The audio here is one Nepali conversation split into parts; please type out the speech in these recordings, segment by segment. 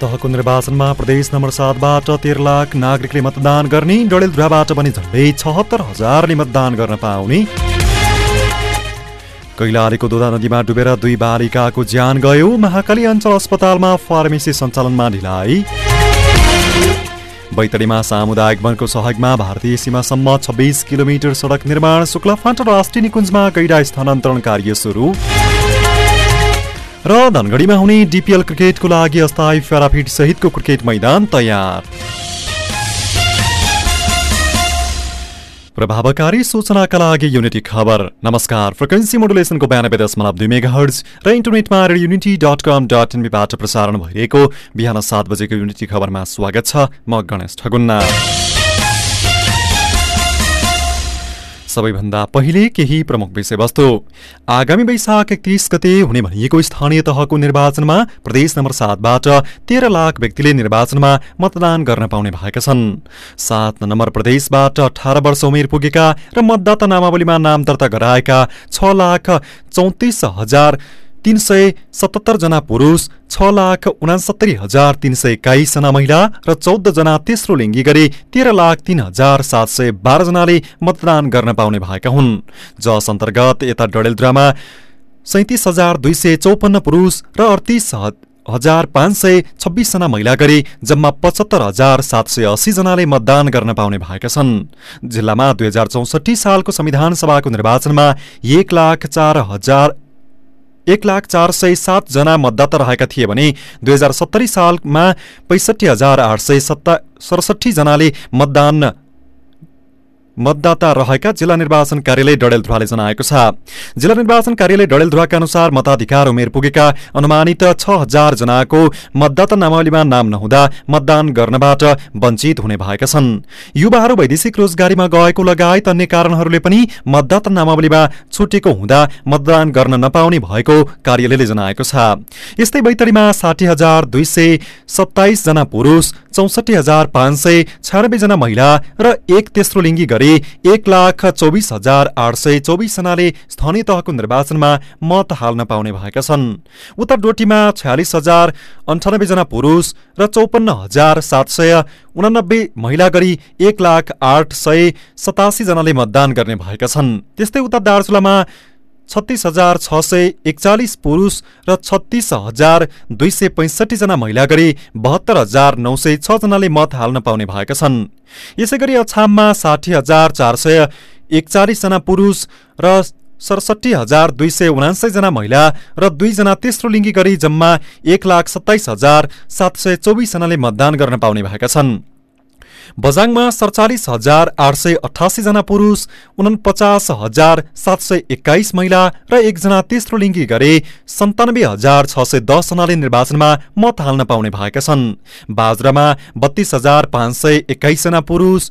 तहको निर्वाचनमा प्रदेश नम्बर सातबाट तेह्र लाख नागरिकले मतदान गर्ने डडेलधुराबाट पनि झन्डै छहत्तर हजारले मतदान गर्न पाउने। कैलालीको दोदा नदीमा डुबेर दुई बालिकाको ज्यान गयो। महाकाली अञ्चल अस्पतालमा फार्मेसी सञ्चालनमा ढिलाइ। बैतडीमा सामुदायिक वनको सहयोगमा भारतीय सीमासम्म छब्बिस किलोमिटर सडक निर्माण शुक्लाफाँट राष्ट्रिय निकुञ्जमा गैडा स्थानान्तरण कार्य सुरु। र धनगढीमा हुने डिपिएल क्रिकेटको लागि अस्थायी प्याराफिट सहितको क्रिकेट मैदान तयार। प्रभावकारी सूचनाका लागि युनिटी खबर। नमस्कार फ्रिक्वेन्सी मोडुलेसनको बयानब्बे दशमलव दुई मेगा हर्ज र इन्टरनेटमा युनिटी डट कम डट एनबीबाट प्रसारण भइरहेको बिहान सात बजेको युनिटी खबरमा स्वागत छ म गणेश ठगुन्ना। सबैभन्दा पहिले केही प्रमुख विषयवस्तु। आगामी वैशाख एकतिस गते हुने भनिएको स्थानीय तहको निर्वाचनमा प्रदेश नम्बर सातबाट तेह्र लाख व्यक्तिले निर्वाचनमा मतदान गर्न पाउने भएका छन्। सात नम्बर प्रदेशबाट अठार वर्ष उमेर पुगेका र मतदाता नामावलीमा नाम दर्ता गराएका छ लाख चौतिस हजार तीन सय सतहत्तर जना पुरुष छ लाख उनासत्तरी हजार तीन सय एक्काइसजना महिला र चौध जना तेस्रो लिङ्गी गरी तेह्र लाख तीन हजार सात सय बाह्रजनाले मतदान गर्न पाउने भएका हुन्। जस अन्तर्गत यता डडेलद्रामा सैतिस हजार दुई सय चौपन्न पुरुष र अडतिस हजार पाँच सय छब्बिसजना महिला गरी जम्मा पचहत्तर हजार सात सय अस्सीजनाले मतदान गर्न पाउने भएका छन्। जिल्लामा दुई हजार चौसठी सालको संविधान सभाको निर्वाचनमा एक लाख चार हजार एक लाख चार सय सातजना मतदाता रहेका थिए भने दुई हजार सत्तरी सालमा पैसठी हजार आठ सय सत्ता सडसठीजनाले मतदान मतदाता रहेका जिल्ला निर्वाचन कार्यालय डडेलधुवाले जनाएको छ। जिल्ला निर्वाचन कार्यालय डडेलधुवाका अनुसार मताधिकार उमेर पुगेका अनुमानित छ हजार जनाको मतदाता नामावलीमा नाम नहुँदा मतदान गर्नबाट वञ्चित हुने भएका छन्। युवाहरू वैदेशिक रोजगारीमा गएको लगायत अन्य कारणहरूले पनि मतदाता नामावलीमा छुटेको हुँदा मतदान गर्न नपाउने भएको कार्यालयले जनाएको छ। यस्तै बैतडीमा साठी हजार दुई सय सत्ताइस जना पुरुष चौसठी हजार पाँच सय छयानब्बे जना महिला र एक तेस्रो लिङ्गी गरी एक लाख चौबिस हजार आठ सय चौबिसजनाले स्थानीय तहको निर्वाचनमा मत हाल्न पाउने भएका छन्। उता डोटीमा छयालिस हजार अन्ठानब्बेजना पुरुष र चौपन्न हजार सात सय उनानब्बे महिला गरी एक लाख आठ सय सतासीजनाले मतदान गर्ने भएका छन्। त्यस्तै उता दार्चुलामा छत्तिस हजार छ सय एकचालिस पुरुष र छत्तिस हजार दुई सय पैँसठीजना महिला गरी बहत्तर हजार नौ सय छजनाले मत हाल्न पाउने भएका छन्। यसै गरी अछाममा साठी हजार चार सय एकचालिसजना पुरुष र सडसठी हजार दुई सय उनासयजना महिला र दुईजना तेस्रो लिङ्गी गरी जम्मा एक लाख सत्ताइस हजार सात सय चौबिसजनाले मतदान गर्न पाउने भएका छन्। बजाङमा सडचालिस हजार आठ सय अठासीजना पुरुष उनपचास हजार सात सय एक्काइस महिला र एकजना तेस्रो लिङ्गी गरे सन्तानब्बे हजार छ सय दसजनाले निर्वाचनमा मत हाल्न पाउने भएका छन्। बाजरामा बत्तीस हजार पाँच सय एक्काइसजना पुरुष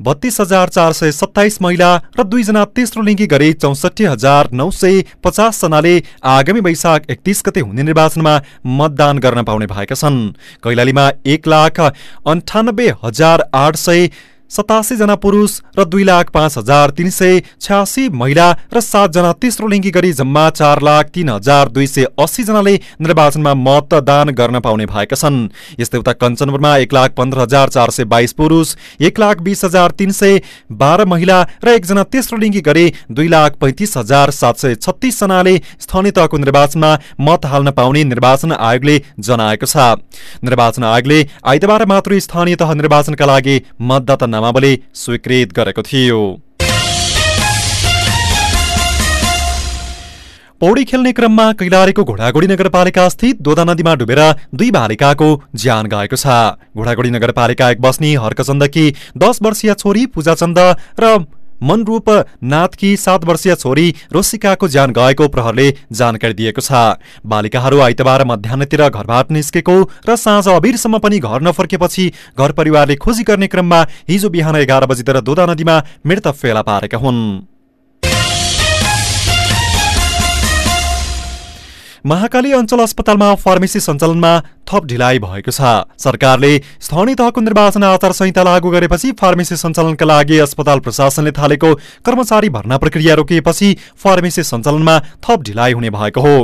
बत्तीस हजार चार सय सत्ताइस महिला र दुईजना तेस्रो लिङ्गी गरी चौसठी हजार नौ सय पचासजनाले आगामी वैशाख एकतिस गते हुने निर्वाचनमा मतदान गर्न पाउने भएका छन्। कैलालीमा एक लाख अन्ठानब्बे हजार आठ सय सतासीजना पुरुष र दुई लाख पाँच हजार तिन सय छ्यासी महिला र सातजना तेस्रो लिङ्गी गरी जम्मा चार लाख तीन हजार दुई सय अस्सीजनाले निर्वाचनमा मतदान गर्न पाउने भएका छन्। यस्तै उता कञ्चनपुरमा एक लाख पन्ध्र हजार चार सय बाइस पुरुष एक लाख बिस हजार तिन सय बाह्र महिला र एकजना तेस्रो लिङ्गी गरी दुई लाख पैँतिस हजार सात सय छत्तिसजनाले स्थानीय तहको निर्वाचनमा मत हाल्न पाउने निर्वाचन आयोगले जनाएको छ। निर्वाचन आयोगले आइतबार मात्र स्थानीय तह निर्वाचनका लागि मतदाता नामावली स्वीकृत गरेको थियो। पौडी खेल्ने क्रममा कैलालीको घोडागोडी नगरपालिका स्थित दोदा नदीमा डुबेर दुई बालिकाको ज्यान गएको छ। घोडागोडी नगरपालिका एक बस्ने हर्कचन्दकी दस वर्षीय छोरी पूजाचन्द र मनरूप नाथकी सात वर्षीय छोरी रोसिकाको ज्यान गएको प्रहरले जानकारी दिएको छ। बालिकाहरू आइतबार मध्याहतिर घरबाट निस्केको र साँझ अबिरसम्म पनि घर नफर्केपछि घर परिवारले खोजी गर्ने क्रममा हिजो बिहान एघार बजीतिर दोदा नदीमा मृत फेला पारेका हुन्। महाकाली अञ्चल अस्पतालमा फार्मेसी सञ्चालनमा थप ढिलाइ भएको छ। सरकारले स्थानीय तहको निर्वाचन आचार संहिता लागू गरेपछि फार्मेसी सञ्चालनका लागि अस्पताल प्रशासनले थालेको कर्मचारी भर्ना प्रक्रिया रोकिएपछि फार्मेसी सञ्चालनमा थप ढिलाइ हुने भएको हो।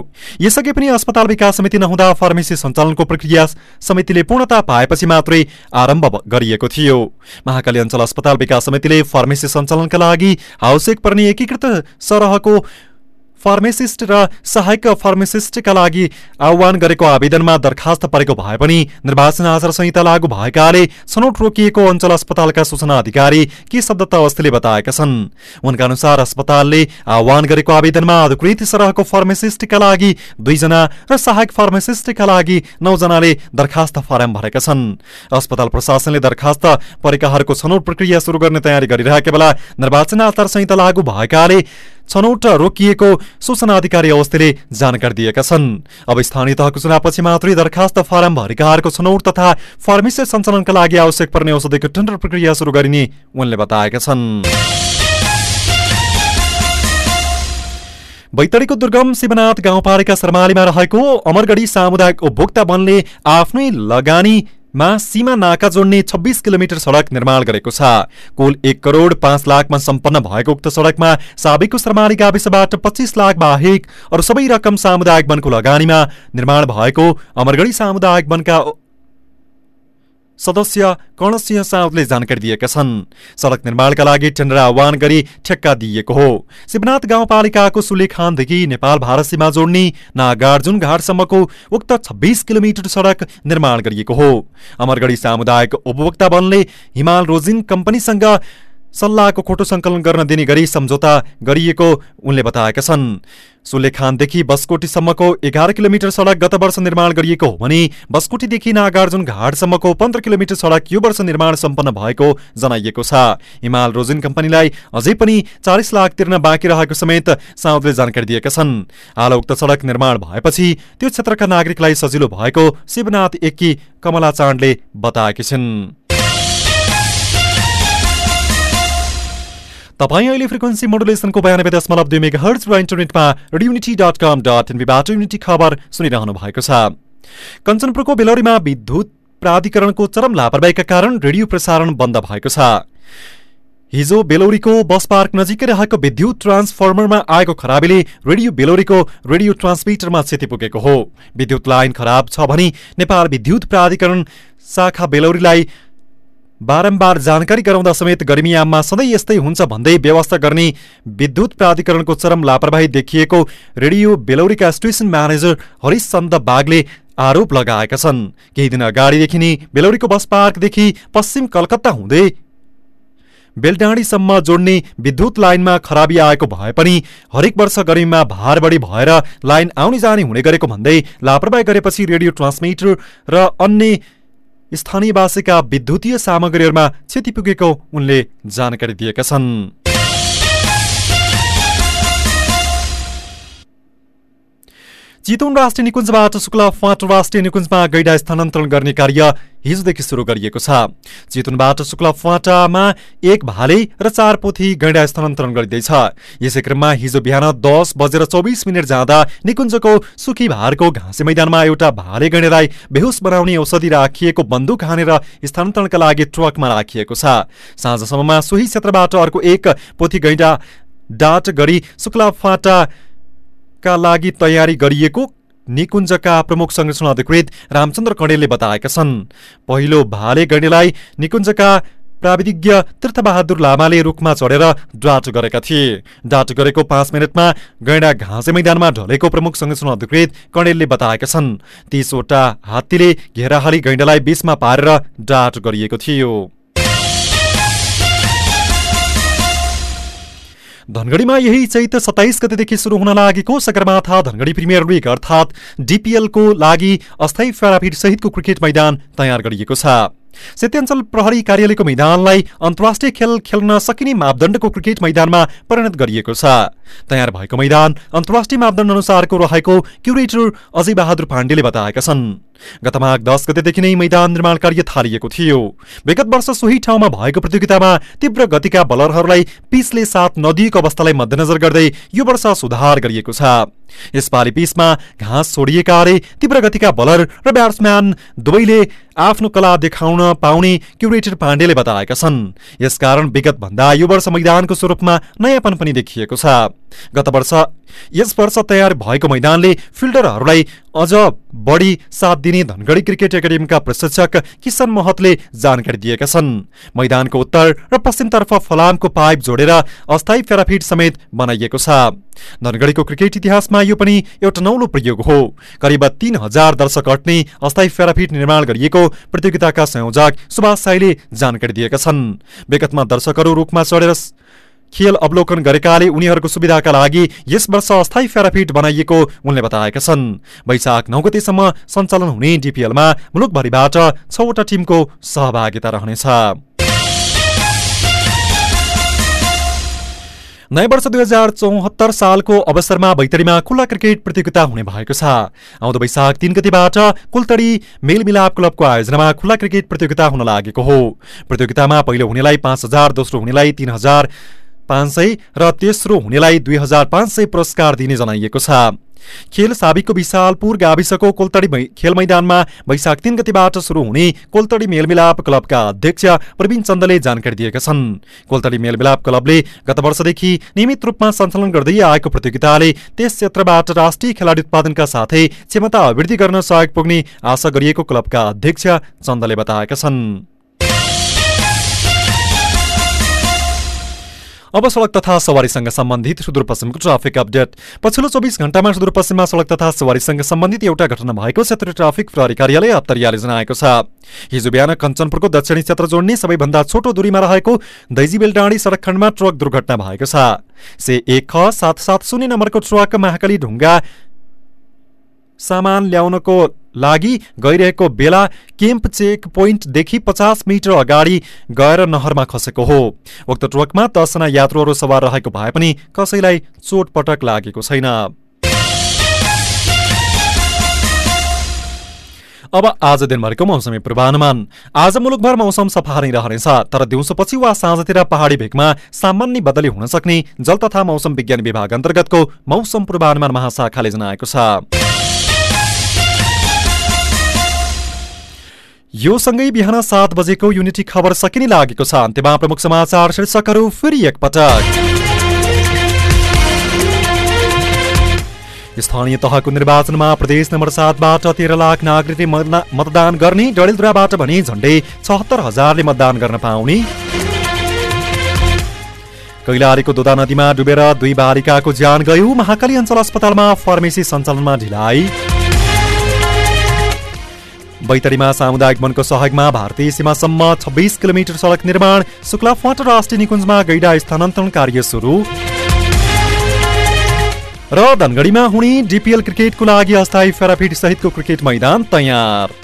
यसअघि पनि अस्पताल विकास समिति नहुँदा फार्मेसी सञ्चालनको प्रक्रिया समितिले पूर्णता पाएपछि मात्रै आरम्भ गरिएको थियो। महाकाली अञ्चल अस्पताल विकास समितिले फार्मेसी सञ्चालनका लागि आवश्यक पर्ने एकीकृत सरहको फार्मेसिस्ट र सहायक फार्मेसिस्टका लागि आह्वान गरेको आवेदनमा दरखास्त परेको भए पनि निर्वाचन आचार संहिता लागू भएकाले छनौट रोकिएको अञ्चल अस्पतालका सूचना अधिकारी के शब्दत अवस्थीले बताएका छन्। उनका अनुसार अस्पतालले आह्वान गरेको आवेदनमा अधिकृत सरहको फार्मेसिस्टका लागि दुईजना र सहायक फार्मेसिस्टका लागि नौजनाले दरखास्त फारम भरेका छन्। अस्पताल प्रशासनले दरखास्त परेकाहरूको छनौट प्रक्रिया शुरू गर्ने तयारी गरिरहेका बेला निर्वाचन आचार संहिता लागू भएकाले छनौट रोकिएको सूचना अधिकारी अवस्थीले जानकारी दिएका छन्। अब स्थानीय तहको चुनावपछि मात्रै दरखास्त फारम भरेकाहरूको छनौट तथा फार्मेसी सञ्चालनका लागि आवश्यक पर्ने औषधिको टेन्डर प्रक्रिया सुरु गरिने उनले बताएका छन्। बैतडीको दुर्गम शिवनाथ गाउँपालिका शर्मालीमा रहेको अमरगढी सामुदायिक उपभोक्ता वनले आफ्नै लगानी मा सीमा नाका जोड्ने छब्बिस किलोमिटर सड़क निर्माण गरेको छ। कुल एक करोड पाँच लाखमा सम्पन्न भएको उक्त सड़कमा साबिकको शर्माली गाविसबाट पच्चिस लाख बाहेक अरू सबै रकम सामुदायिक वनको लगानीमा निर्माण भएको अमरगढी सामुदायिक वनका सदस्य कर्णसिंह साउदले जानकारी दिएका छन्। सड़क निर्माणका लागि टेन्डर आह्वान गरी ठेक्का दिइएको हो। शिवनाथ गाउँपालिकाको सुलेखानदेखि नेपाल भारत सीमा जोड्ने नागार्जुन घाटसम्मको उक्त छब्बिस किलोमिटर सड़क निर्माण गरिएको हो। अमरगढी सामुदायिक उपभोक्ता वनले हिमाल रोजिन कम्पनीसँग सल्लाहको खोटो सङ्कलन गर्न दिने गरी सम्झौता गरिएको उनले बताएका छन्। सुलेखानदेखि बसकोटीसम्मको एघार किलोमिटर सडक गत वर्ष निर्माण गरिएको हो भने बसकोटीदेखि नागार्जुन घाटसम्मको पन्ध्र किलोमिटर सडक यो वर्ष निर्माण सम्पन्न भएको जनाइएको छ। हिमाल रोजिन कम्पनीलाई अझै पनि चालिस लाख तिर्न बाँकी रहेको समेत साउदले जानकारी दिएका छन्। हाल उक्त सडक निर्माण भएपछि त्यो क्षेत्रका नागरिकलाई सजिलो भएको शिवनाथ एकी कमला चाँडले बताएकी छिन्। तपाईँ अहिले फ्रिक्वेन्सी मोडुलेसनको बयानब्बे दशमलव दुई मेगा हर्च र इन्टरनेटमा unity dot com dot unity खबर सुनिरहनु भएको छ। कञ्चनपुरको बेलौरीमा विद्युत प्राधिकरणको चरम लापरवाहीका कारण रेडियो प्रसारण बन्द भएको छ। हिजो बेलौरीको बस पार्क नजिकै रहेको विद्युत ट्रान्सफर्मरमा आएको खराबीले रेडियो बेलौरीको रेडियो ट्रान्समिटरमा क्षति पुगेको हो। विद्युत लाइन खराब छ भने नेपाल विद्युत प्राधिकरण शाखा बेलौरीलाई बारम्बार जानकारी गराउँदा समेत गर्मीयाममा सधैँ यस्तै हुन्छ भन्दै व्यवस्था गर्ने विद्युत प्राधिकरणको चरम लापरवाही देखिएको रेडियो बेलौरीका स्टेसन म्यानेजर हरिश चन्द बागले आरोप लगाएका छन्। केही दिन अगाडिदेखि नै बेलौरीको बस पार्कदेखि पश्चिम कलकत्ता हुँदै बेलडाँडीसम्म जोड्ने विद्युत लाइनमा खराबी आएको भए पनि हरेक वर्ष गर्मीमा भार बढी भएर लाइन आउने जाने हुने गरेको भन्दै लापरवाही गरेपछि रेडियो ट्रान्समिटर र अन्य स्थानीयवासीका विद्युतीय सामग्रीहरूमा क्षति पुगेको उनले जानकारी दिएका छन्। चितवन राष्ट्रिय निकुञ्जबाट शुक्ला फाँट राष्ट्रिय निकुञ्जमा गैडा स्थानान्तरण गर्ने कार्य हिजोदेखि सुरु गरिएको छ। चितवनबाट शुक्ला फाँटामा एक भाले र चार पोथी गैडा स्थानान्तरण गरिँदैछ। यसै क्रममा हिजो बिहान दस बजेर चौबिस मिनट जाँदा निकुञ्जको सुखी भारको घाँसे मैदानमा एउटा भाले गैँडालाई बेहोस बनाउने औषधि राखिएको बन्दुक हानेर स्थानान्तरणका लागि ट्रकमा राखिएको छ। साँझसम्ममा सोही क्षेत्रबाट अर्को एक पोथी गैँडा डाट गरी शुक्ला फाँटा का लागि तयारी गरिएको निकुञ्जका प्रमुख संरक्षण अधिकृत रामचन्द्र कणेलले बताएका छन्। पहिलो भाले गणेलाई निकुञ्जका प्राविधिज्ञ तीर्थबहादुर लामाले रुखमा चढेर डाट गरेका थिए। डाट गरेको पाँच मिनटमा गैँडा घाँसे मैदानमा ढलेको प्रमुख संरक्षण अधिकृत कणेलले बताएका छन्। तीसवटा हात्तीले घेराहारी गैँडालाई बीचमा पारेर डाट गरिएको थियो। धनगढीमा यही चैत सत्ताइस गतेदेखि सुरु हुन लागेको सगरमाथा धनगढी प्रिमियर लिग अर्थात् डिपिएलको लागि अस्थायी सहितको क्रिकेट मैदान तयार गरिएको छ। सेत्याञ्चल प्रहरी कार्यालयको मैदानलाई अन्तर्राष्ट्रिय खेल खेल्न सकिने मापदण्डको क्रिकेट मैदानमा परिणत गरिएको छ। तयार भएको मैदान अन्तर्राष्ट्रिय मापदण्ड अनुसारको रहेको क्युरेटर अजय बहादुर पाण्डेले बताएका छन्। गत माघ दस गतेदेखि नै मैदान निर्माण कार्य थालिएको थियो। विगत वर्ष सोही ठाउँमा भएको प्रतियोगितामा तीव्र गतिका बलरहरूलाई पिचले साथ नदिएको अवस्थालाई मध्यनजर गर्दै यो वर्ष सुधार गरिएको छ। यसपालि पिचमा घाँस छोडिएकाले तीव्र गतिका बलर र ब्याट्सम्यान दुवैले आफ्नो कला देखाउन पाउने क्युरेटर पाण्डेले बताएका छन्। यसकारण विगत भन्दा यो वर्ष मैदानको स्वरूपमा नयाँपन पनि देखिएको छ। गत वर्ष यस वर्ष तयार भएको मैदानले फिल्डरहरूलाई अझ बढी साथ दिने धनगढी क्रिकेट एकाडेमीका प्रशिक्षक किशन महतले जानकारी दिएका छन्। मैदानको उत्तर र पश्चिमतर्फ फलामको पाइप जोडेर अस्थायी फेराफिट समेत बनाइएको छ। धनगढीको क्रिकेट इतिहासमा यो पनि एउटा नौलो प्रयोग हो। करिब तीन हजार दर्शक अट्ने अस्थायी फेराफिट निर्माण गरिएको प्रतियोगिताका संयोजक सुभाष साईले जानकारी दिएका छन्। विगतमा दर्शकहरू रूखमा चढेर खेल अवलोकन गरेकाले उनीहरूको सुविधाका लागि यस वर्ष अस्थायी फेराफिट बनाइएको उनले बताएका छन्। वैशाख नौ गतेसम्म सञ्चालन हुने डिपिएलमा मुलुकभरिबाट छवटा टिमको सहभागिता रहनेछ। नयाँ वर्ष दुई हजार चौहत्तर सालको अवसरमा बैतडीमा खुल्ला क्रिकेट प्रतियोगिता हुने भएको छ। आउँदो वैशाख तीन गतिबाट कुलतडी मेलमिलाप क्लबको आयोजनामा खुल्ला क्रिकेट प्रतियोगिता हुन लागेको हो। प्रतियोगितामा पहिलो हुनेलाई पाँच हजार दोस्रो हुनेलाई तीन हजार पाँच सय र तेस्रो हुनेलाई दुई हजार पाँच सय पुरस्कार दिने जनाइएको छ। खेल साबिकको विशालपुर गाविसको कोलतडी खेल मैदानमा वैशाख तीन गतिबाट सुरु हुने कोलतडी मेलमिलाप क्लबका अध्यक्ष प्रवीण चन्दले जानकारी दिएका छन्। कोलतडी मेलमिलाप क्लबले गत वर्षदेखि नियमित रूपमा सञ्चालन गर्दै आएको प्रतियोगिताले त्यस क्षेत्रबाट राष्ट्रिय खेलाडी उत्पादनका साथै क्षमता अभिवृद्धि गर्न सहयोग पुग्ने आशा गरिएको क्लबका अध्यक्ष चन्दले बताएका छन्। अब सड़क तथा सवारीसँग सम्बन्धित सुदूरपश्चिमको ट्राफिक अपडेट। पछिल्लो चौबिस घण्टामा सुदूरपश्चिममा सड़क तथा सवारीसँग सम्बन्धित एउटा घटना भएको क्षेत्रीय ट्राफिक प्रहरी कार्यालय अत्तरियाले जनाएको छ। हिजो बिहान कञ्चनपुरको दक्षिणी क्षेत्र जोड्ने सबैभन्दा छोटो दूरीमा रहेको दैजीबेल डाँडी सड़क खण्डमा ट्रक दुर्घटना भएको छ। से एक ख सात सात शून्य नम्बरको ट्रक महाकाली ढुङ्गा सामान ल्याउनको लागि गइरहेको बेला केम्प चेक पोइन्टदेखि पचास मिटर अगाडि गएर नहरमा खसेको हो। उक्त ट्रकमा दसजना यात्रुहरू सवार रहेको भए पनि कसैलाई चोटपटक लागेको छैन। अब आज दिनभरिको मौसमी पूर्वानुमान। आज मुलुकभर मौसम सफा नै रहनेछ तर दिउँसोपछि वा साँझतिर पहाडी भेगमा सामान्य बदली हुन सक्ने जल तथा मौसम विज्ञान विभाग अन्तर्गतको मौसम पूर्वानुमान महाशाखाले जनाएको छ। यो सँगै बिहान सात बजेको युनिटी खबर सकिने लागेको छ। अन्त्यमा प्रमुख समाचार शीर्षकहरू फेरि एकपटक। स्थानीय तहको निर्वाचनमा प्रदेश नम्बर सातबाट तेह्र लाख नागरिकले मतदान गर्ने डडेलधुराबाट भने झण्डै छहत्तर हजारले मतदान गर्न पाउने। कैलालीको दोदा नदीमा डुबेर दुई बालिकाको ज्यान गयो। महाकाली अञ्चल अस्पतालमा फार्मेसी सञ्चालनमा ढिलाइ। बैतडीमा सामुदायिक वनको सहयोगमा भारतीय सीमासम्म छब्बिस किलोमिटर सडक निर्माण शुक्लाफाट राष्ट्रिय निकुञ्जमा गैडा स्थानान्तरण कार्य सुरु। र धनगढीमा हुने डिपिएल क्रिकेटको लागि अस्थायी फेराफिट सहितको क्रिकेट मैदान तयार।